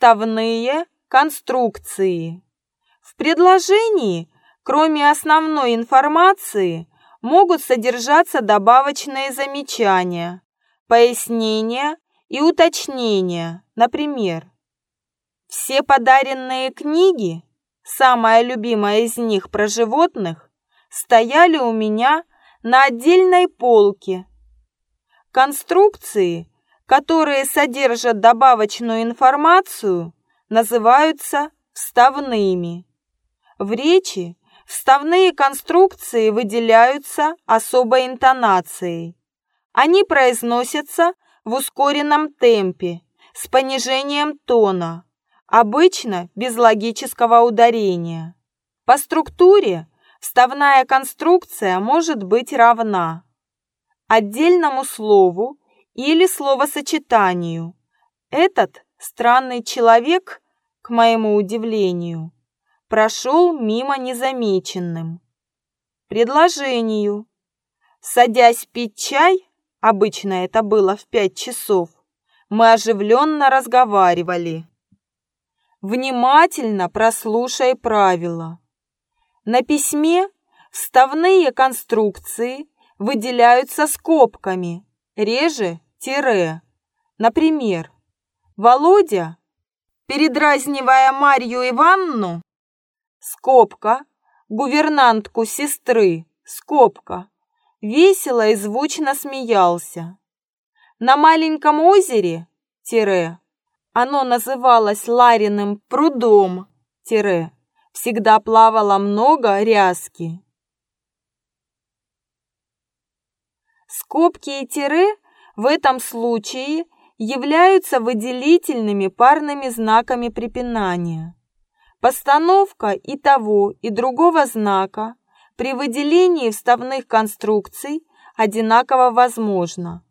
Вставные конструкции. В предложении, кроме основной информации, могут содержаться добавочные замечания, пояснения и уточнения. Например, все подаренные книги, самая любимая из них про животных, стояли у меня на отдельной полке. Конструкции, которые содержат добавочную информацию, называются вставными. В речи вставные конструкции выделяются особой интонацией. Они произносятся в ускоренном темпе, с понижением тона, обычно без логического ударения. По структуре вставная конструкция может быть равна отдельному слову или словосочетанию. Этот странный человек, к моему удивлению, прошел мимо незамеченным. Предложению. Садясь пить чай, обычно это было в пять часов, мы оживленно разговаривали. Внимательно прослушай правила. На письме вставные конструкции выделяются скобками, реже тире. Например, Володя, передразнивая Марью Ивановну, скобка, гувернантку сестры, скобка, весело и звучно смеялся. На маленьком озере, тире, оно называлось Лариным прудом, тире, всегда плавало много ряски. Скобки и тире в этом случае являются выделительными парными знаками препинания. Постановка и того, и другого знака при выделении вставных конструкций одинаково возможна.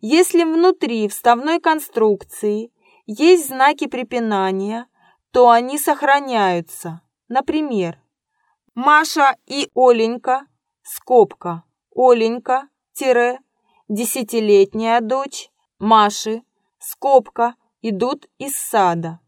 Если внутри вставной конструкции есть знаки препинания, то они сохраняются. Например, Маша и Оленька, скобка, Оленька, тире, десятилетняя дочь Маши, скобка, идут из сада.